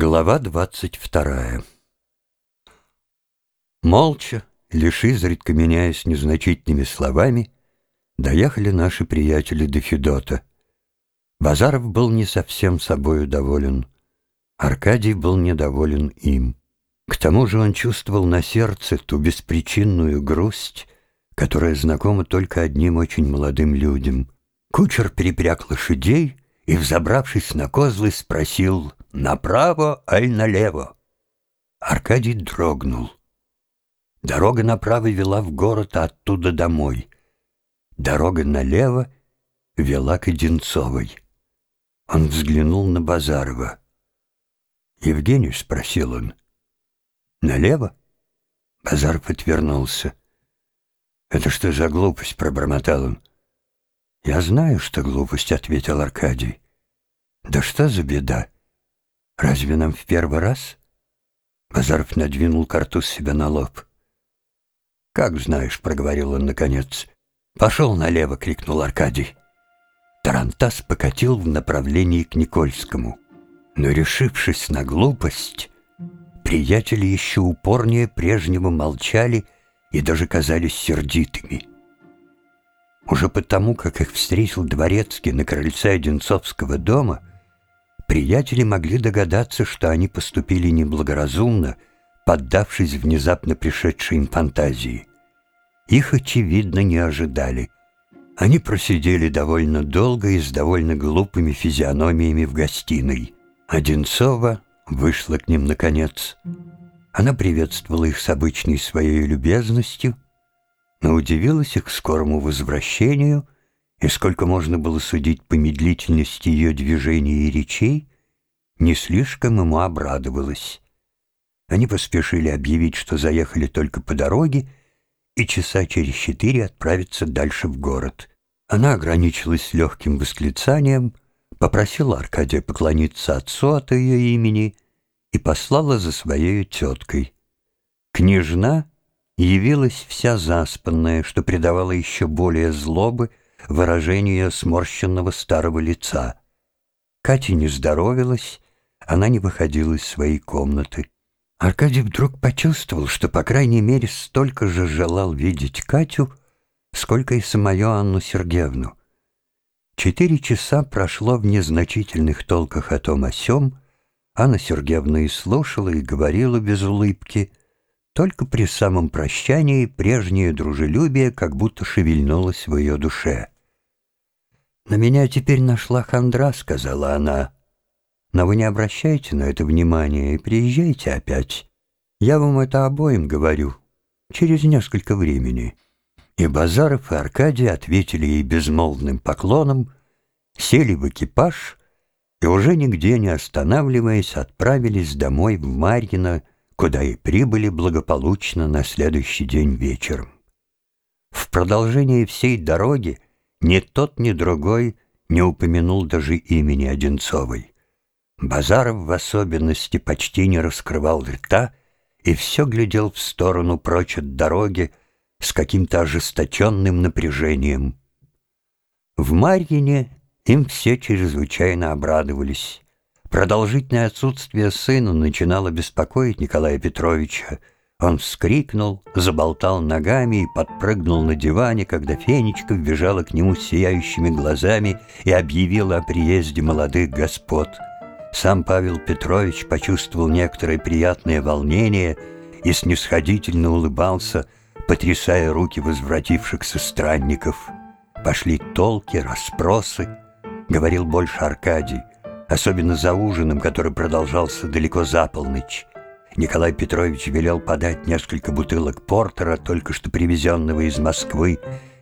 Глава двадцать вторая Молча, лишь изредка меняясь незначительными словами, доехали наши приятели до Федота. Базаров был не совсем собою доволен. Аркадий был недоволен им. К тому же он чувствовал на сердце ту беспричинную грусть, которая знакома только одним очень молодым людям. Кучер перепряг лошадей и, взобравшись на козлы, спросил «Направо, аль налево?» Аркадий дрогнул. Дорога направо вела в город, а оттуда домой. Дорога налево вела к Одинцовой. Он взглянул на Базарова. «Евгений?» — спросил он. «Налево?» Базаров отвернулся. «Это что за глупость?» — пробормотал он. «Я знаю, что глупость», — ответил Аркадий. «Да что за беда? Разве нам в первый раз?» Базаров надвинул картуз себе на лоб. «Как знаешь», — проговорил он наконец. «Пошел налево!» — крикнул Аркадий. Тарантас покатил в направлении к Никольскому. Но, решившись на глупость, приятели еще упорнее прежнего молчали и даже казались сердитыми. Уже потому, как их встретил Дворецкий на крыльце Одинцовского дома, приятели могли догадаться, что они поступили неблагоразумно, поддавшись внезапно пришедшей им фантазии. Их, очевидно, не ожидали. Они просидели довольно долго и с довольно глупыми физиономиями в гостиной. Одинцова вышла к ним наконец. Она приветствовала их с обычной своей любезностью — но удивилась их скорому возвращению, и сколько можно было судить по медлительности ее движений и речей, не слишком ему обрадовалась. Они поспешили объявить, что заехали только по дороге, и часа через четыре отправиться дальше в город. Она ограничилась легким восклицанием, попросила Аркадия поклониться отцу от ее имени и послала за своей теткой. Княжна явилась вся заспанная, что придавало еще более злобы выражению сморщенного старого лица. Катя не здоровилась, она не выходила из своей комнаты. Аркадий вдруг почувствовал, что, по крайней мере, столько же желал видеть Катю, сколько и самую Анну Сергеевну. Четыре часа прошло в незначительных толках о том о сём, Анна Сергеевна и слушала, и говорила без улыбки — только при самом прощании прежнее дружелюбие как будто шевельнулось в ее душе. «На меня теперь нашла хандра», — сказала она. «Но вы не обращайте на это внимания и приезжайте опять. Я вам это обоим говорю. Через несколько времени». И Базаров и Аркадий ответили ей безмолвным поклоном, сели в экипаж и уже нигде не останавливаясь отправились домой в Марьино, куда и прибыли благополучно на следующий день вечером. В продолжении всей дороги ни тот, ни другой не упомянул даже имени Одинцовой. Базаров в особенности почти не раскрывал рта и все глядел в сторону прочь от дороги с каким-то ожесточенным напряжением. В Марьине им все чрезвычайно обрадовались. Продолжительное отсутствие сына начинало беспокоить Николая Петровича. Он вскрикнул, заболтал ногами и подпрыгнул на диване, когда Фенечка вбежала к нему сияющими глазами и объявила о приезде молодых господ. Сам Павел Петрович почувствовал некоторое приятное волнение и снисходительно улыбался, потрясая руки возвратившихся странников. Пошли толки, расспросы, говорил больше Аркадий особенно за ужином, который продолжался далеко за полночь. Николай Петрович велел подать несколько бутылок портера, только что привезенного из Москвы,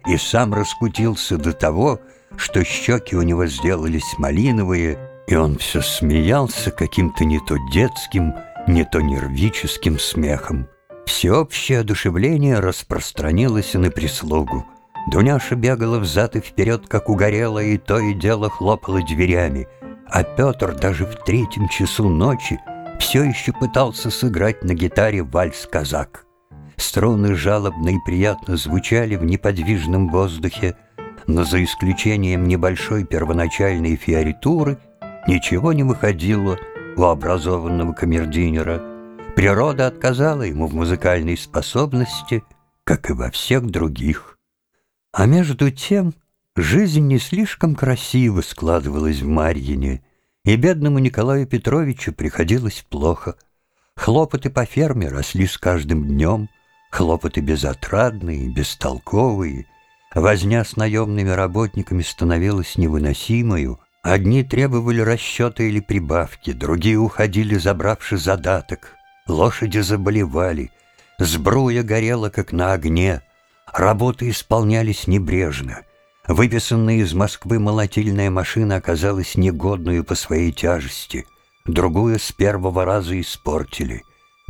и сам раскутился до того, что щеки у него сделались малиновые, и он все смеялся каким-то не то детским, не то нервическим смехом. Всеобщее одушевление распространилось и на прислугу. Дуняша бегала взад и вперед, как угорелая, и то и дело хлопала дверями — а Петр даже в третьем часу ночи все еще пытался сыграть на гитаре вальс-казак. Струны жалобно и приятно звучали в неподвижном воздухе, но за исключением небольшой первоначальной фиоритуры ничего не выходило у образованного камердинера. Природа отказала ему в музыкальной способности, как и во всех других. А между тем жизнь не слишком красиво складывалась в Марьине, и бедному Николаю Петровичу приходилось плохо. Хлопоты по ферме росли с каждым днем, хлопоты безотрадные, бестолковые. Возня с наемными работниками становилась невыносимою, Одни требовали расчета или прибавки, другие уходили, забравши задаток. Лошади заболевали, сбруя горела, как на огне. Работы исполнялись небрежно. Выписанная из Москвы молотильная машина оказалась негодную по своей тяжести. Другую с первого раза испортили.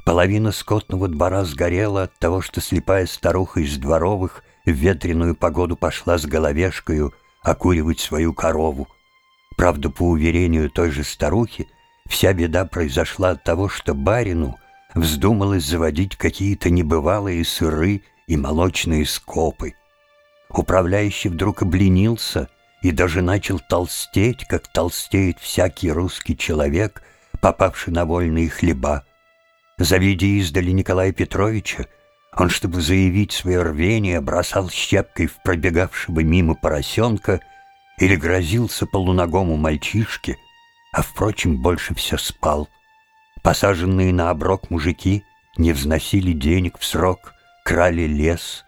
Половина скотного двора сгорела от того, что слепая старуха из дворовых в ветреную погоду пошла с головешкою окуривать свою корову. Правда, по уверению той же старухи, вся беда произошла от того, что барину вздумалось заводить какие-то небывалые сыры и молочные скопы. Управляющий вдруг обленился и даже начал толстеть, как толстеет всякий русский человек, попавший на вольные хлеба. Завидя издали Николая Петровича, он, чтобы заявить свое рвение, бросал щепкой в пробегавшего мимо поросенка — или грозился полуногому мальчишке, а, впрочем, больше все спал. Посаженные на оброк мужики не взносили денег в срок, крали лес,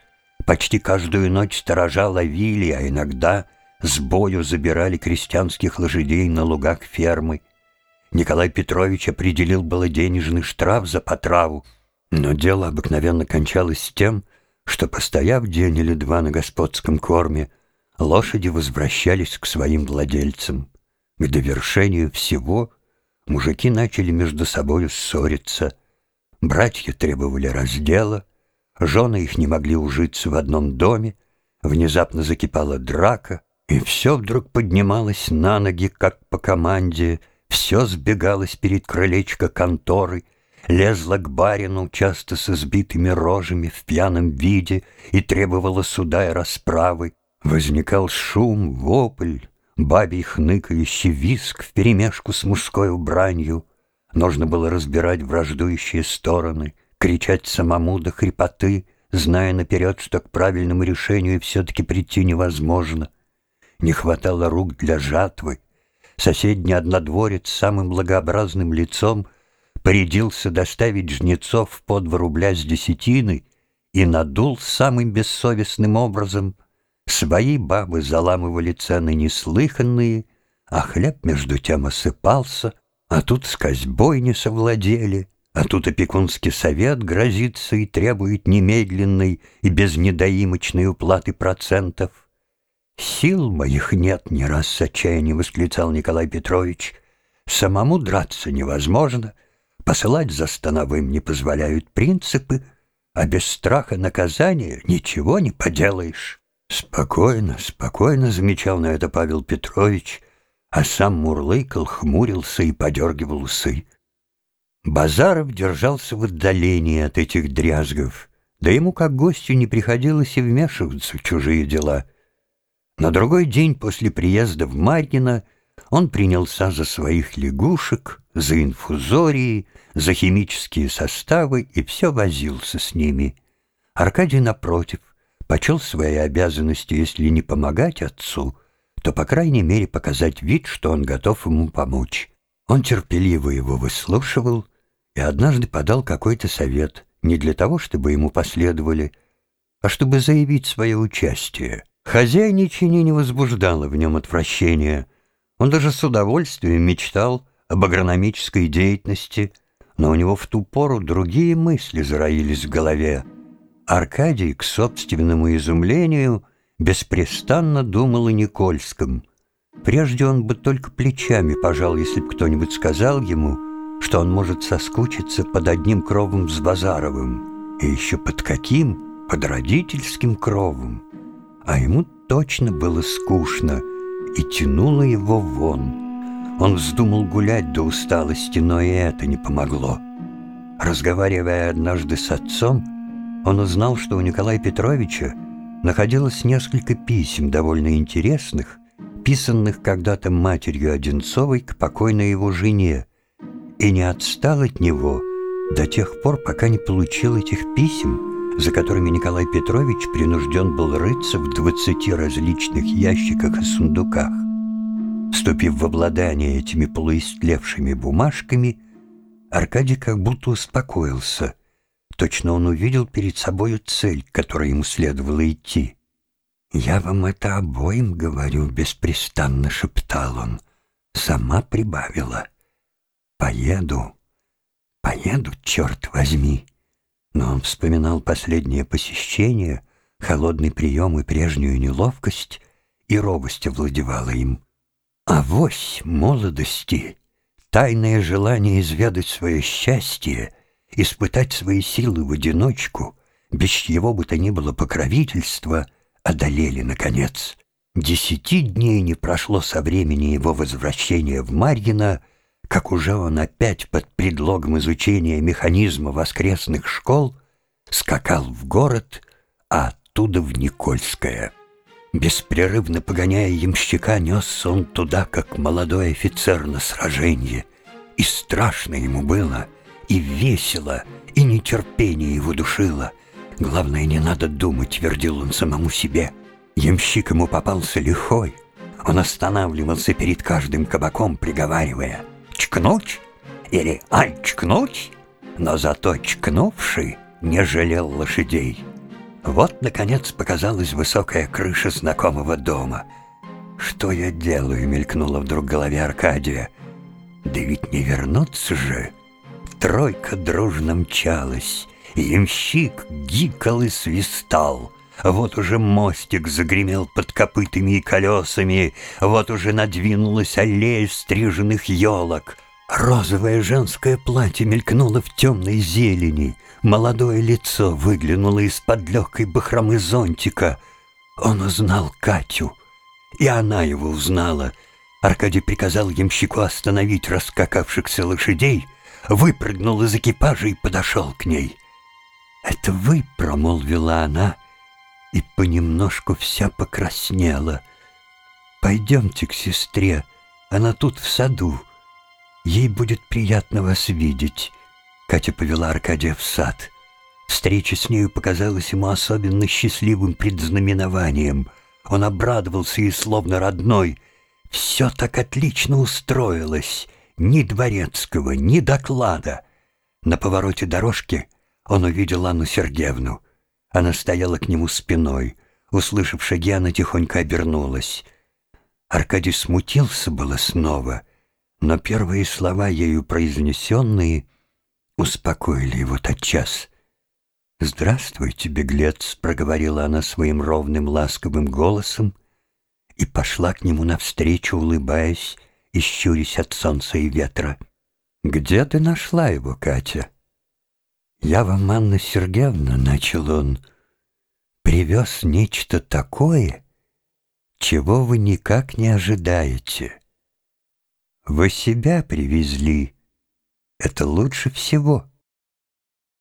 почти каждую ночь сторожа ловили, а иногда с бою забирали крестьянских лошадей на лугах фермы. Николай Петрович определил было денежный штраф за потраву, но дело обыкновенно кончалось тем, что, постояв день или два на господском корме, лошади возвращались к своим владельцам. К довершению всего мужики начали между собой ссориться. Братья требовали раздела, жены их не могли ужиться в одном доме, внезапно закипала драка, и все вдруг поднималось на ноги, как по команде, все сбегалось перед крылечко конторы, лезло к барину, часто с избитыми рожами в пьяном виде, и требовало суда и расправы, Возникал шум, вопль, бабий хныкающий виск вперемешку с мужской бранью. Нужно было разбирать враждующие стороны, кричать самому до хрипоты, зная наперед, что к правильному решению все-таки прийти невозможно. Не хватало рук для жатвы. Соседний однодворец с самым благообразным лицом порядился доставить жнецов по два рубля с десятины и надул самым бессовестным образом — Свои бабы заламывали цены неслыханные, а хлеб между тем осыпался, а тут с козьбой не совладели, а тут опекунский совет грозится и требует немедленной и без недоимочной уплаты процентов. «Сил моих нет», — не раз с отчаянием восклицал Николай Петрович. «Самому драться невозможно, посылать за становым не позволяют принципы, а без страха наказания ничего не поделаешь». Спокойно, спокойно замечал на это Павел Петрович, а сам мурлыкал, хмурился и подергивал усы. Базаров держался в отдалении от этих дрязгов, да ему как гостю не приходилось и вмешиваться в чужие дела. На другой день после приезда в Марьино он принялся за своих лягушек, за инфузории, за химические составы и все возился с ними. Аркадий, напротив, почел своей обязанностью, если не помогать отцу, то, по крайней мере, показать вид, что он готов ему помочь. Он терпеливо его выслушивал и однажды подал какой-то совет не для того, чтобы ему последовали, а чтобы заявить свое участие. Хозяйничание не возбуждало в нем отвращения. Он даже с удовольствием мечтал об агрономической деятельности, но у него в ту пору другие мысли зароились в голове — Аркадий, к собственному изумлению, беспрестанно думал о Никольском. Прежде он бы только плечами пожал, если бы кто-нибудь сказал ему, что он может соскучиться под одним кровом с Базаровым, и еще под каким? Под родительским кровом. А ему точно было скучно, и тянуло его вон. Он вздумал гулять до усталости, но и это не помогло. Разговаривая однажды с отцом, он узнал, что у Николая Петровича находилось несколько писем довольно интересных, писанных когда-то матерью Одинцовой к покойной его жене, и не отстал от него до тех пор, пока не получил этих писем, за которыми Николай Петрович принужден был рыться в двадцати различных ящиках и сундуках. Вступив в обладание этими полуистлевшими бумажками, Аркадий как будто успокоился. Точно он увидел перед собою цель, к которой ему следовало идти. «Я вам это обоим говорю», — беспрестанно шептал он. Сама прибавила. «Поеду, поеду, черт возьми». Но он вспоминал последнее посещение, холодный прием и прежнюю неловкость, и робость овладевала им. А вось молодости, тайное желание изведать свое счастье, испытать свои силы в одиночку, без чьего бы то ни было покровительства — одолели, наконец. Десяти дней не прошло со времени его возвращения в Марьино, как уже он опять под предлогом изучения механизма воскресных школ скакал в город, а оттуда в Никольское. Беспрерывно погоняя ямщика, несся он туда, как молодой офицер на сраженье. И страшно ему было, и весело, и нетерпение его душило. Главное, не надо думать, твердил он самому себе. Ямщик ему попался лихой. Он останавливался перед каждым кабаком, приговаривая «Чкнуть?» или «Ай, чкнуть?» Но зато чкнувший не жалел лошадей. Вот, наконец, показалась высокая крыша знакомого дома. «Что я делаю?» — мелькнула вдруг в голове Аркадия. «Да ведь не вернуться же!» Тройка дружно мчалась — Ямщик гикал и свистал. Вот уже мостик загремел под копытами и колесами, вот уже надвинулась аллея стриженных елок. Розовое женское платье мелькнуло в темной зелени, молодое лицо выглянуло из-под легкой бахромы зонтика. Он узнал Катю, и она его узнала. Аркадий приказал ямщику остановить раскакавшихся лошадей, выпрыгнул из экипажа и подошел к ней — «Это вы», — промолвила она, и понемножку вся покраснела. «Пойдемте к сестре, она тут в саду. Ей будет приятно вас видеть». Катя повела Аркадия в сад. Встреча с нею показалась ему особенно счастливым предзнаменованием. Он обрадовался и словно родной. Все так отлично устроилось. Ни дворецкого, ни доклада. На повороте дорожки — он увидел Анну Сергеевну. Она стояла к нему спиной. Услышав шаги, она тихонько обернулась. Аркадий смутился было снова, но первые слова, ею произнесенные, успокоили его тотчас. «Здравствуйте, беглец», — проговорила она своим ровным ласковым голосом и пошла к нему навстречу, улыбаясь и щурясь от солнца и ветра. «Где ты нашла его, Катя?» «Я вам, Анна Сергеевна, — начал он, — привез нечто такое, чего вы никак не ожидаете. Вы себя привезли, это лучше всего.